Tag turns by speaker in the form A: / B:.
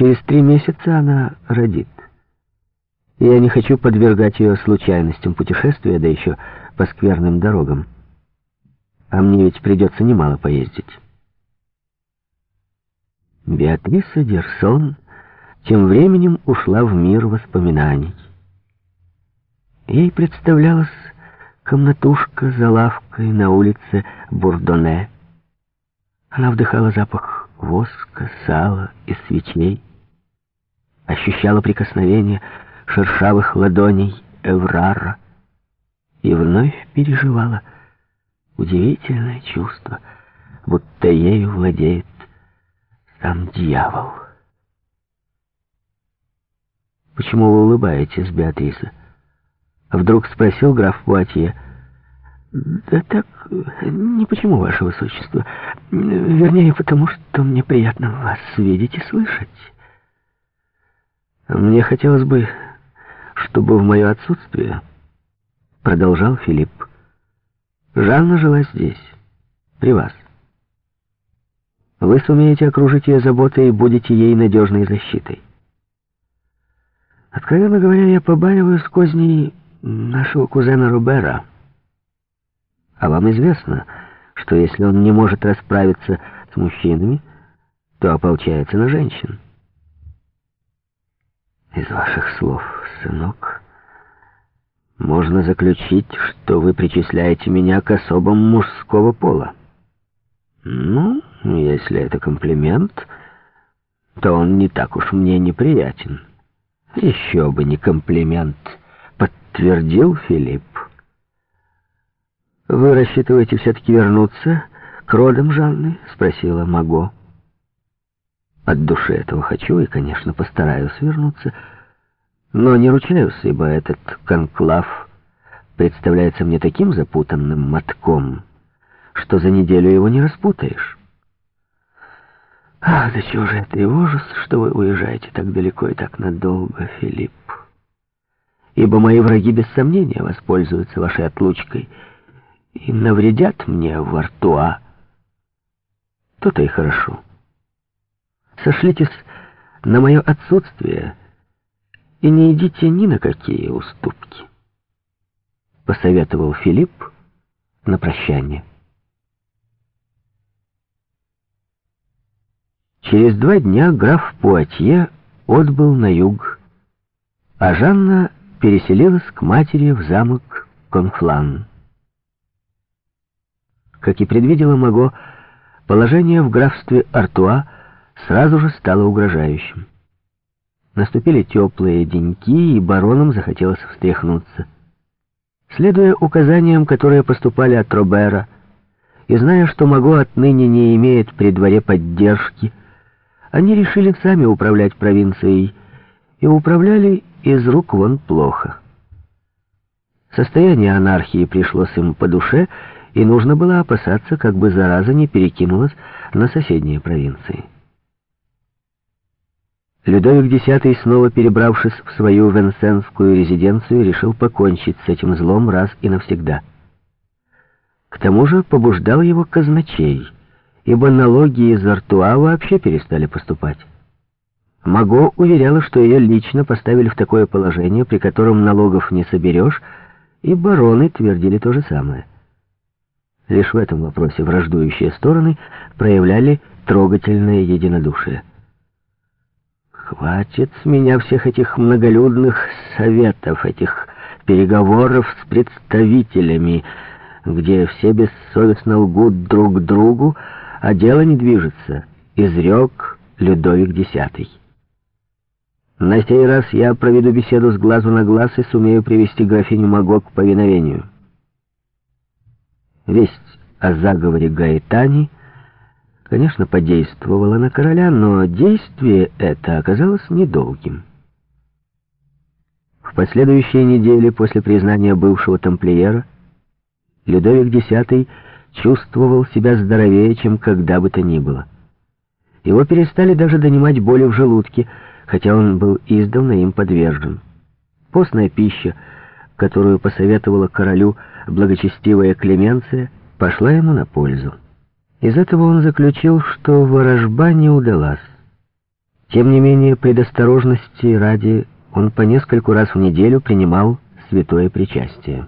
A: через три месяца она родит. Я не хочу подвергать ее случайностям путешествия, да еще по скверным дорогам. А мне ведь придется немало поездить. Беатриса Дерсон тем временем ушла в мир воспоминаний. Ей представлялась комнатушка за лавкой на улице Бурдоне. Она вдыхала запах воска, сала и свечей, ощущала прикосновение шершавых ладоней Эврара и вновь переживала удивительное чувство, будто ею владеет сам дьявол. «Почему вы улыбаетесь, Беатриса?» Вдруг спросил граф Пуатье. «Да так, не почему, ваше высочество. Вернее, потому что мне приятно вас видеть и слышать. Мне хотелось бы, чтобы в мое отсутствие, продолжал Филипп, Жанна жила здесь, при вас. Вы сумеете окружить ее заботой и будете ей надежной защитой. Откровенно говоря, я побаиваюсь козней нашего кузена Робера. А вам известно, что если он не может расправиться с мужчинами, то ополчается на женщин. Из ваших слов, сынок, можно заключить, что вы причисляете меня к особам мужского пола. Ну, если это комплимент, то он не так уж мне неприятен. Еще бы не комплимент, подтвердил Филипп. «Вы рассчитываете все-таки вернуться к родам Жанны?» — спросила Маго. «От души этого хочу и, конечно, постараюсь вернуться, но не ручаюсь, ибо этот конклав представляется мне таким запутанным мотком, что за неделю его не распутаешь». «Ах, да чего же это и ужас, что вы уезжаете так далеко и так надолго, Филипп!» ибо мои враги без сомнения воспользуются вашей отлучкой и навредят мне в Артуа. То-то и хорошо. Сошлитесь на мое отсутствие и не идите ни на какие уступки, посоветовал Филипп на прощание. Через два дня граф Пуатье отбыл на юг, а Жанна переселилась к матери в замок Конфлан. Как и предвидела Маго, положение в графстве Артуа сразу же стало угрожающим. Наступили теплые деньки, и баронам захотелось встряхнуться. Следуя указаниям, которые поступали от Робера, и зная, что Маго отныне не имеет при дворе поддержки, они решили сами управлять провинцией, и управляли из рук вон плохо. Состояние анархии пришлось им по душе, и нужно было опасаться, как бы зараза не перекинулась на соседние провинции. Людовик X, снова перебравшись в свою венсенскую резиденцию, решил покончить с этим злом раз и навсегда. К тому же побуждал его казначей, ибо налоги из Артуа вообще перестали поступать. Маго уверяла, что ее лично поставили в такое положение, при котором налогов не соберешь, и бароны твердили то же самое. Лишь в этом вопросе враждующие стороны проявляли трогательное единодушие. «Хватит с меня всех этих многолюдных советов, этих переговоров с представителями, где все бессовестно лгут друг другу, а дело не движется», — изрек Людовик X. На сей раз я проведу беседу с глазу на глаз и сумею привести графиню Маго к повиновению. Весть о заговоре Гаэтани, конечно, подействовала на короля, но действие это оказалось недолгим. В последующие недели после признания бывшего тамплиера Людовик X чувствовал себя здоровее, чем когда бы то ни было. Его перестали даже донимать боли в желудке, хотя он был издавна им подвержен. Постная пища, которую посоветовала королю благочестивая Клеменция, пошла ему на пользу. Из этого он заключил, что ворожба не удалась. Тем не менее, предосторожности ради он по нескольку раз в неделю принимал святое причастие.